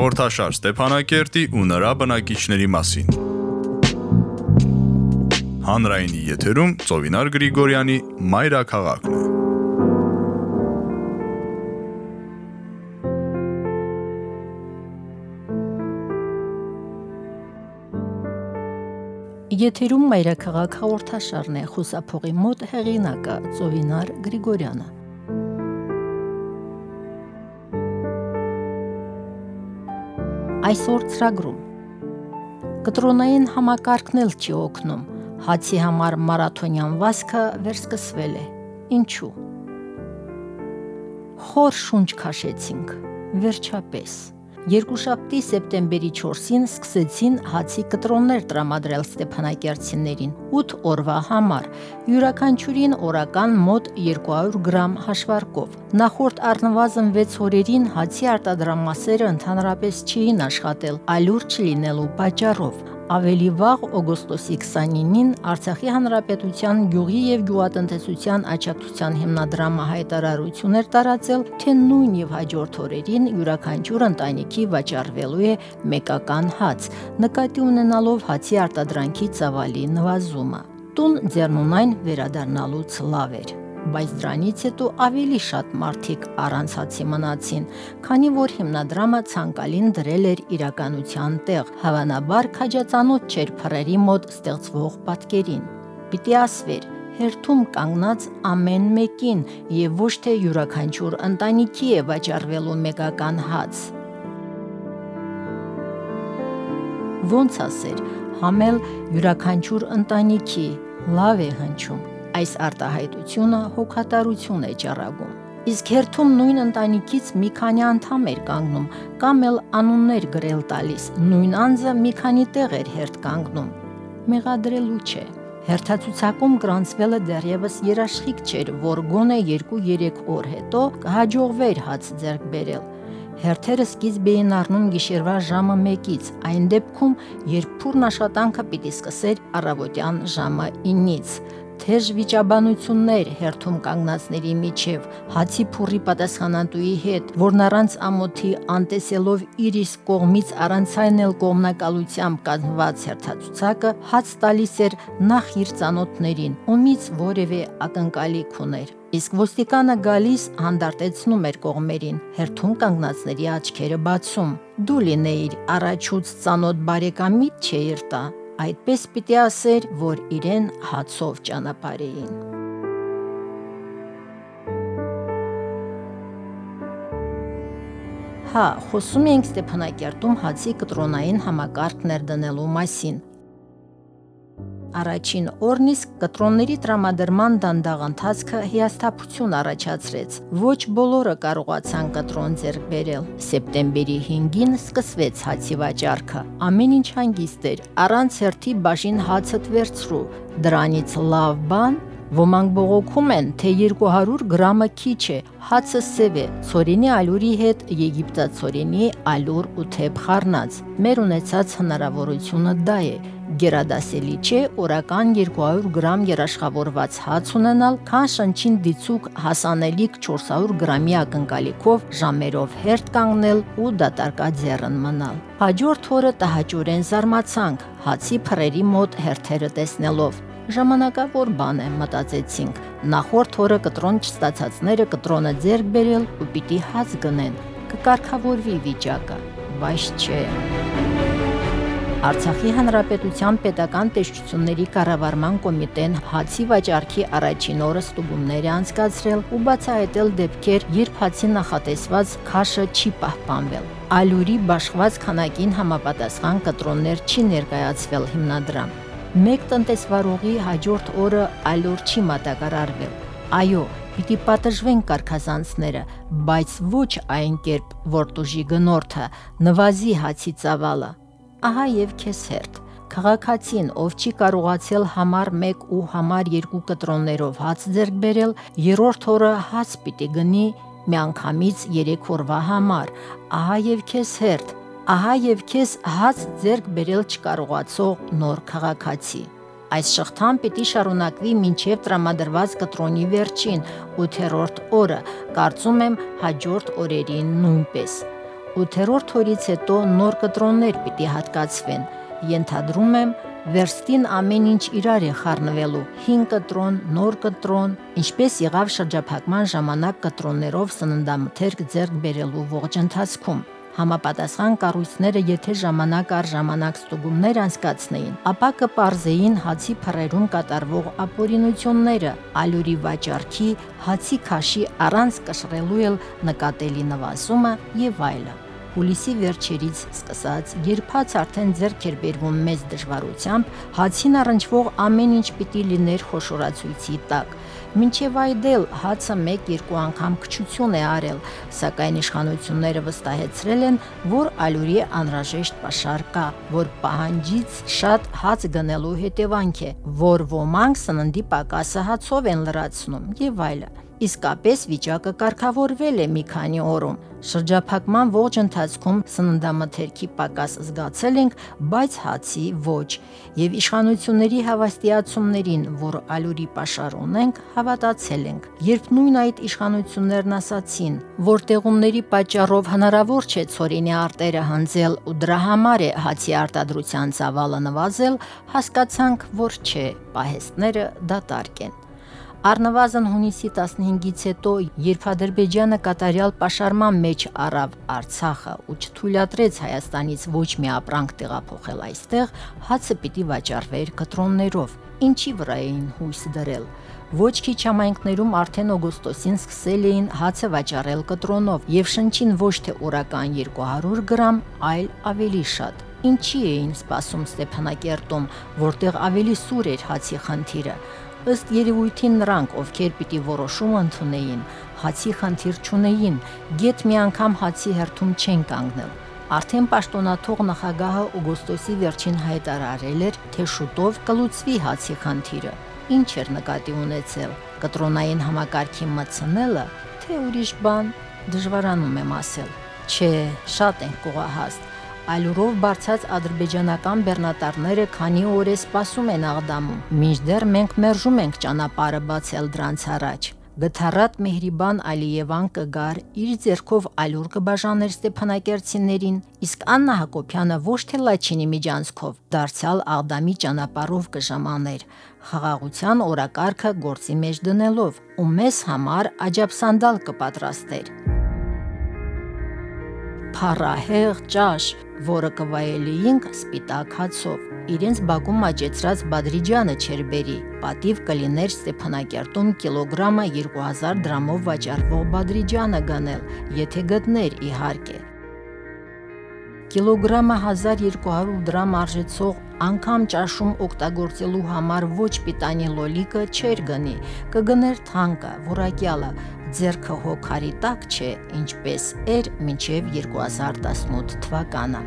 Հաղորդաշար Ստեփանակերտի ու նրա բնակիչների մասին։ Հանրայինի եթերում Ծովինար Գրիգորյանի Մայրաքաղաքն է։ Եթերում Մայրաքաղաք հաղորդաշարն է խուսափողի մոտ հեղինակը Ծովինար Գրիգորյանը։ Այսօր ծրագրում Կտրոնային համակարգն էլ չի օգնում։ Հացի համար մարաթոնյան վազքը վերսկսվել է։ Ինչու։ Խոր շունչ քաշեցինք։ Վերջապես Երկուշաբթի սեպտեմբերի 4-ին սկսեցին հացի կտրոններ տրամադրել Ստեփանակերտցիներին 8 օրվա համար, յուրաքանչյուրին օրական մոտ 200 գրամ հաշվարկով։ Նախորդ առնվազն 6 օրերին հացի արտադրամասերը ընդհանրապես չէին աշխատել, այլուր չլինելու պատճառով ավելի վաղ օգոստոսի 29-ին Արցախի Հանրապետության Գյուղի եւ Գյուղատնտեսության աջակցության հիմնադրամը հայտարարություն էր տարածել, թե նույն եւ հաջորդ օրերին յուրաքանչյուր ընտանիքի վաճառվելու է մեկական հաց, նկատի ունենալով հացի արտադրանքի ծավալի նվազումը։ Տուն ձեռնունայն վերադառնալուց լավ էր բայց դրանից հետո ավելի շատ մարդիկ առանցացի մնացին, քանի որ հիմնադրամը ցանկալին դրել էր իրականության տեղ, հավանաբար քաջածանոթ չէր փռերի մոտ ստեղծվող պատկերին։ Պիտի ասվեր, հերթում կանգնած ամեն մեկին եւ ոչ թե յուրաքանչյուր ընտանիքի է վաճառվելու մեկական հաց։ Ոնց ասեր, համել յուրաքանչյուր ընտանիքի լավ է հնչում Այս արտահայտությունը հոգատարություն է ճառագում։ Իսկ հերթում նույն ընտանիքից մի քանի անդամ էր կանգնում, կամ էլ անուններ գրել տալիս։ Նույն անձը մի քանի տեղ էր հերթ կանգնում։ Մեղադրելու չէ։ Հերթացուցակում գրանցվելը դեռևս երաշխիք չէր, որ գոնե 2-3 օր հետո կհաջողվեր հաց ձեռք բերել։ Հերթերը սկիզբ էին առնում գիշերվա ժամը 1-ից, այն դեպքում, երբ փուրն աշխատանքը պիտի սկսեր առավոտյան ժամը 9-ից թեժ վիճաբանություններ հերթում կանգնածների միջև հացի փուրի պատասխանատուի հետ, որն առանց ամոթի անտեսելով իր իսկ կողմից առանցայնել կողմնակալությամբ կազմված հերթացուցակը հաց տալիս էր նախ իր ծանոթներին, ումից որևէ ակնկալիք ուներ։ Իսկ ոստիկանը գալիս հանդարտեցնում էր կողմերին, հերթում կանգնածների աչքերը բացում։ Դու լինեիր առաջուց ծանոթ բարեկամիտ չէիր տա, այդպես պիտի ասեր, որ իրեն հացով ճանապարհեին։ Հա, խոսում ենք Ստեփանակերտում հացի կտրոնային համակարգ ներդնելու մասին, Առաջին օրն իսկ կտրոնների տրամադրման դանդաղ ընթացքը հիասթափություն առաջացրեց։ Ոչ բոլորը կարողացան կտրոն ձեռք բերել։ Սեպտեմբերի 5-ին սկսվեց հացի վաճառքը։ Ամեն ինչ հանգիստ էր, առանց հերթի բաժին հացը վերցրու։ Դրանից լավ բան Ոմանք բողոքում են, թե 200 գրամը քիչ է, հացը սև է, ծորենի ալուրի հետ եգիպտացորենի ալուր ու թեփ խառնած։ Մեր ունեցած հնարավորությունը դա է. Գերադասելի չէ օրական 200 գրամ երաշխավորված հաց ունենալ, քան շնչին դիցուկ հասանելիք 400 գրամի ակնկալիքով ժամերով հերթ կանգնել ու դատարկած ձեռն մնալ։ Հաջորդ օրը տհաճորեն զարմացանք հացի փռերի մոտ հերթերը տեսնելով ժամանակավոր բան է մտածեցինք նախորդ օրը կտրոն չստացածները կտրոնը ձեռք բերել ու պիտի հաց գնեն կկարգավորվի վիճակը բայց չէ Արցախի Հանրապետության Պետական Տեսչությունների կառավարման կոմիտեն հացի վաճառքի առաջին օրը ստուգումներ է անցկացրել ու բացահայտել դեպքեր, երբ հացի նախատեսված քաշը չի պահպանվել։ Ալյուրի բաշխված քանակին համապատասխան կտրոններ չի ներկայացվել հիմնադրամ։ Մեկ տնտեսվարողի հաջորդ օրը ալյուր չի մատակարարվել։ Այո, պիտի պատժվեն կարկազանցները, բայց ոչ այն կերպ, որ տուժի գնորդը, նվազի հացի ծավալը ահա եւ քեզ հերթ։ Քաղաքացին, ով չի կարողացել համար 1 ու համար 2 կտրոններով հաց ձեռք բերել, երրորդ օրը հաց պիտի գնի միանգամից 3 օրվա համար։ Ահա եւ քեզ հերթ, ահա եւ քեզ հաց ձեռք բերել չկարողացող նոր քաղաքացի։ Այս շղթան պիտի շարունակվի մինչև տրամադրված կտրոնի վերջին 8-րդ օրը, կարծում եմ հաջորդ օրերին նույնպես։ 8-րդ օրից հետո նոր կտրոններ պիտի հատկացվեն։ Ենթադրում եմ, վերստին ամեն ինչ իրար է խառնվելու՝ 5 կտրոն, նոր կտրոն, ինչպես եղավ շրջափակման ժամանակ կտրոններով սննդամթերք ձեռք բերելու ողջ ընթացքում։ Համապատասխան կառույցները եթե ժամանակ առ ժամանակ ստուգումներ անցկացնեին, ապա կպարզեին հացի փռերում կատարվող ապօրինությունները, ալյուրի վաճառքի, հացի քաշի առանց կշռելու էլ նկատելի նվազումը եւ այլն հուլիսի վերջերից սկսած, երբ հաց արդեն ձեռք էր բերվում մեծ դժվարությամբ, հացին առնչվող ամեն ինչ պիտի լիներ խոշորացույցի տակ։ Մինչև այդել հացը 1-2 անգամ քչություն է արել, սակայն իշխանությունները վստահեցրել են, որ ալյուրի անհրաժեշտ pašար կա, որ պահանջից շատ հաց գնելու հետևանք է, որ ոմանք սննդի պակասը հացով են լրացնում եւ այլն։ Իսկապես վիճակը կարգավորվել է մի քանի օրում։ Շրջափակման ողջ ընթացքում սննդամթերքի պակաս զգացել ենք, բայց հացի ոչ։ Եվ իշխանությունների հավաստիացումներին, որ ալյուրի pašար ունենք, հավատացել ենք։ Երբ նույն այդ իշխանություններն ասացին, որ տեղումների պատճառով հնարավոր չէ ծորինի արտերը հնձել ու դրա համար է հացի արտադրության ծավալը նվազել, հասկացանք, որ չէ, պահեստները դատարկ են։ Առնվազն հունիսի 15-ից հետո, երբ Ադրբեջանը կատարյալ պաշարման մեջ առավ Արցախը ու չթույլատրեց Հայաստանից ոչ մի ապրանք տեղափոխել այստեղ, հացը պիտի վաճառվեր կտրոններով, ինչի վրա էին հույս դրել։ Ոչ քիչ համայնքներում արդեն օգոստոսին սկսել էին հացը վաճառել կտրոնով եւ շնչին ոչ թե օրական 200 գրամ, այլ ավելի շատ։ Ինչի էին սպասում Ստեփանակերտում, որտեղ ավելի սուր էր հացի խնդիրը ըստ երևույթին նրանք, ովքեր պիտի որոշում ընդունեին, հացի խնդիր չունեին, գետ մի անգամ հացի հերթում չեն կանգնել։ Արդեն պաշտոնաթող նախագահը օգոստոսի վերջին հայտարարել էր, թե շուտով կլուծվի հացի խնդիրը։ Ինչ էր նկատի ունեցել՝ կտրոնային համակարգի մտցնելը, թե ուրիշ բան, դժվարանում եմ ասել։ Չէ, շատ են կողահաստ այլուրով բարձած ադրբեջանական բեռնատարները քանի օր է սպասում են Աղդամում։ Մինչդեռ մենք մերժում ենք ճանապարհը բացել դրանց առաջ։ Գթարատ Մեհրիբան Ալիևան կգար իր ձեռքով ալյուր կբաժաներ Ստեփանակերտցիներին, իսկ Աննա Հակոբյանը ոչ թե Լաչինի միջանցքով դարձյալ Աղդամի ճանապարհով կժամաներ, խաղաղության օրակարգը գործի մեջ դնելով, ու մեզ համար աջաբսանդալ կպատրաստեր փառահեղ ճաշ, որը կվայելեինք սպիտակ հացով։ Իրենց բակում աճեցրած բադրիջանը չեր բերի։ Պատիվ կլիներ Ստեփանակերտում կիլոգրամը 2000 դրամով վաճառվող բադրիջանը գնել, եթե գտներ իհարկե։ Կիլոգրամը 1200 դրամ արժեցող անգամ ճաշում օգտագործելու համար ոչ պիտանի լոլիկը չեր գնի, կգներ թանկը, որակյալը, ձերքը հոգարի տակ չէ, ինչպես էր մինչև 2018 թվականը։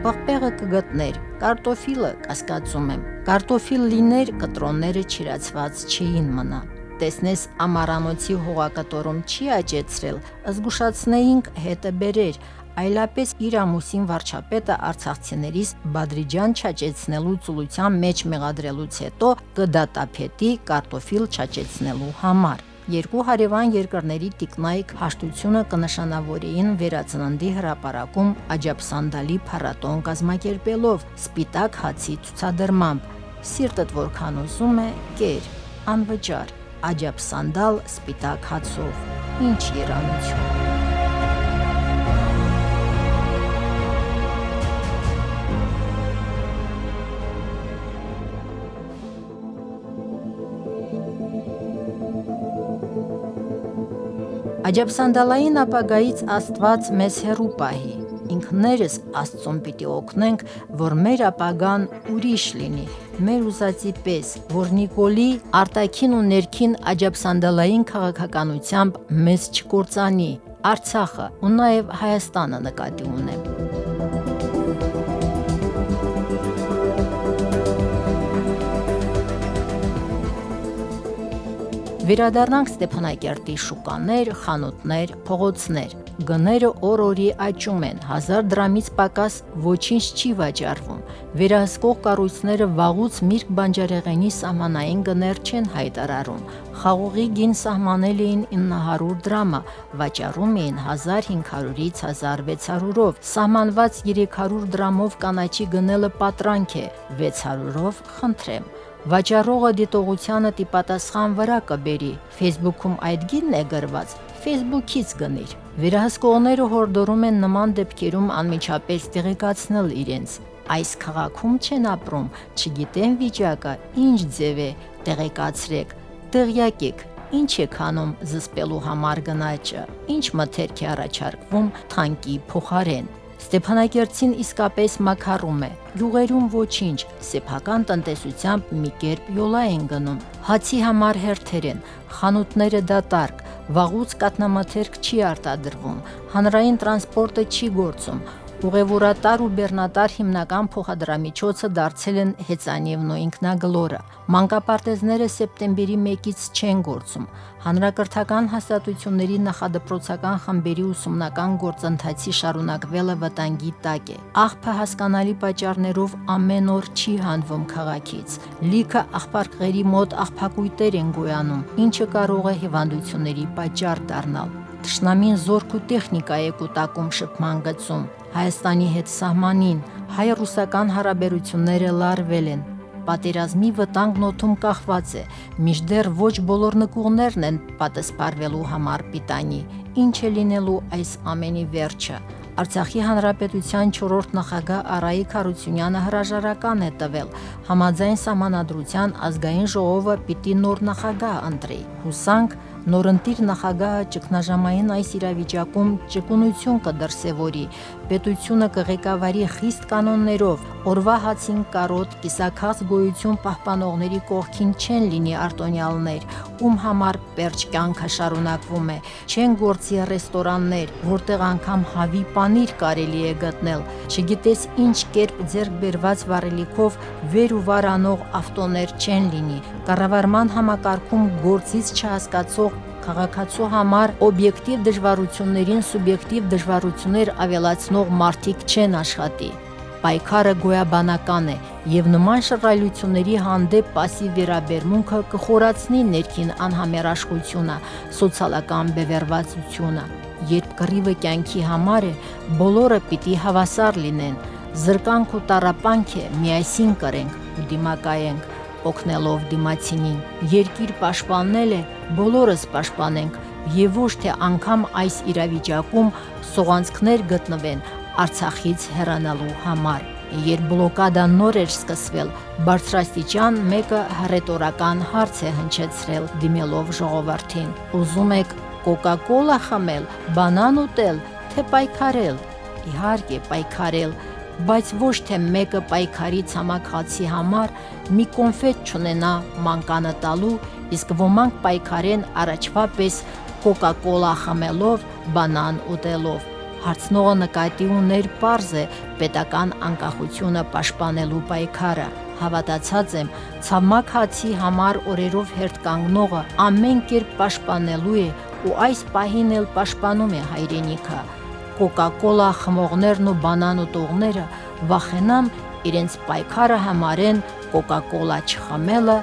Պղպեղը կգտներ, կարտոֆիլը կասկածում եմ։ Կարտոֆիլ լիներ, կտրոնները չիրացված չէին մնա տեսնես ամարանոցի հողակտորում չի աճեցրել, զգուշացնեինք հետը բերեր, այլապես իր ամուսին վարչապետը արցախցիներից Բադրիջան չաճեցնելու ծուլության մեջ մեղադրելուց հետո կդատապետի կարտոֆիլ չաճեցնելու համար երկու հարևան երկրների տիկնայք հաշտությունը կնշանավորեին վերածննդի հրապարակում աջապսանդալի փառատոն կազմակերպելով սպիտակ հացի ցուցադրմամբ սիրտդ որքան ուզում է կեր անվճար աջապսանդալ սպիտակ հացով ինչ երանություն Աջաբսանդալային ապագայից Աստված մեզ հերու պահի։ Ինքներս Աստծուն պիտի օգնենք, որ մեր ապագան ուրիշ լինի, մեր ուզածի պես, որ Նիկոլի արտաքին ու ներքին աջաբսանդալային քաղաքականությամբ մեզ չկործանի, Արցախը ու նաև Հայաստանը նկատի ունեմ։ Վերադառնանք Ստեփանակերտի շուկաներ, խանութներ, փողոցներ։ Գները օր-օրի աճում են, 1000 դրամից պակաս ոչինչ չի վաճառվում։ Վերահսկող կառույցները վաղուց Միրգ բանջարեղենի սահմանային գներ չեն հայտարարում։ Խաղողի գին սահմանել էին 900 դրամը, վաճառում էին 1500-ից 1600-ով։ Սահմանված 300 դրամով կանաչի գնելը պատրանք է, 600-ով խնդրեմ։ Վաճառողը դիտողությանը տիպատասխան վրա կբերի։ Facebook-ում այդ գինն է գրված, Facebook-ից գնիր։ Վերահսկողները հորդորում են նման դեպքերում անմիջապես տեղեկացնել իրենց։ Այս քաղաքում չեն ապրում, չգիտեն վիճակը, ինչ ձև է, տեղեկացրեք, տեղյակեք, ինչ է քանում զսպելու համար գնաճը, ինչ մթերք է առաջարկվում թանկի փոխարեն։ Ստեփանակերտին իսկապես մակարում է։ Յուղերում ոչինչ, սեփական տնտեսությամբ մի կերպ յոլա են գնում։ Հացի համար հերթեր են, խանութները դատարկ, վաղուց կատնամաթերք չի արտադրվում, հանրային տրանսպորտը չի գործում, Ուղևորատար ու բեռնատար հիմնական փոխադրամիջոցը դարձել են հեծանիվն ու ինքնագլորը։ Մանկապարտեզները սեպտեմբերի 1-ից չեն գործում։ Հանրակրթական հաստատությունների նախադպրոցական խմբերի ուսումնական գործընթացի շարունակվելը վտանգի տակ է։ Աղբը հասկանալի պատճառներով ամեն օր չի հանվում քաղաքից։ Լիքը աղբարկղերի մոտ աղբակույտեր են գոյանում, ինչը կարող է հիվանդությունների պատճառ դառնալ։ Տշնամին զորք ու տեխնիկա է կուտակում շփման գծում։ Հայաստանի հետ սահմանին հայ-ռուսական հարաբերությունները լարվել են։ Պատերազմի վտանգն օթում կախված է, միշտեր ոչ բոլոր նկուղներն են պատասպարվելու համար պիտանի։ Ինչ է լինելու այս ամենի վերջը։ Արցախի հանրապետության 4-րդ նախագահ Արայիկ Հարությունյանը հրաժարական է տվել։ Համաձայն սահմանադրության ազգային ժողովը պիտի նոր նախագահ ընտրի։ Հուսանք նորընտիր նախագահը ճգնաժամային այս իրավիճակում ճկունություն կդրսևորի, պետությունը կղեկավարի խիստ կանոններով, օրվա հացին կարոտ, կիսաքաղց գոյություն պահպանողների կողքին չեն լինի արտոնյալներ, ում համար պերճ կյանքը շարունակվում է, չեն գործի ռեստորաններ, որտեղ անգամ հավի պանիր կարելի է գտնել, չգիտես ինչ կերպ ձեռք բերված վառելիքով վեր ու վար անող ավտոներ չեն լինի, կառավարման համակարգում գործից չհասկացող քաղաքացու համար օբյեկտիվ դժվարություններին սուբյեկտիվ դժվարություններ ավելացնող մարդիկ չեն աշխատի։ Պայքարը գոյաբանական է եւ նման շռայլությունների հանդեպ пассив վերաբերմունքը կխորացնի ներքին անհամերաշխությունը, սոցիալական բևեռվածությունը։ Երբ կռիվը կյանքի համար է, բոլորը պիտի հավասար լինեն։ Զրկանք ու տարապանք է, միասին կրենք ու դիմակայենք օգնելով դիմացինին։ Երկիր պաշտպաննել է, բոլորս պաշտպանենք եւ ոչ թե անգամ այս իրավիճակում սողանցքներ գտնվեն Արցախից հեռանալու համար։ Երբ բլոկադան նոր էր սկսվել, բարձրաստիճան մեկը հռետորական հարց է հնչեցրել դիմելով ժողովրդին։ Ուզում եք կոկա-կոլա խմել, բանան ուտել, թե պայքարել։ Իհարկե, պայքարել, բայց ոչ թե մեկը պայքարի ցամաքացի համար մի կոնֆետ չունենա մանկանը տալու, իսկ ոմանք պայքարեն առաջվա պես կոկա-կոլա խմելով, բանան ուտելով։ Հարցնողը նկատի ուներ པարզ է պետական անկախությունը պաշտպանելու պայքարը։ Հավատացած եմ, ցամաք հացի համար օրերով հերթ կանգնողը ամեն կերպ պաշտպանելու է ու այս պահին էլ պաշտպանում է հայրենիքը կոկա-կոլա խմողներն ու բանան ուտողները վախենամ իրենց պայքարը համարեն կոկա-կոլա չխմելը,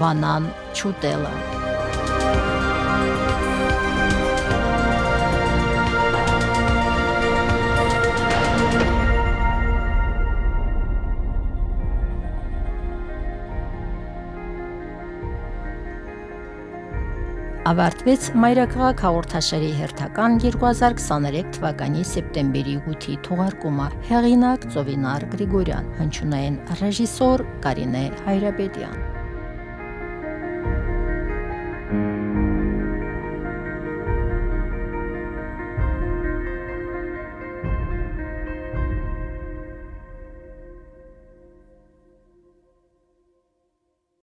բանան չուտելը։ ավարտվեց Մայրաքաղաք հաղորդաշարի հերթական 2023 թվականի սեպտեմբերի 8-ի թողարկումը։ Հեղինակ Ծովինար Գրիգորյան, հնչյունային ռեժիսոր Կարինե Հայրապետյան։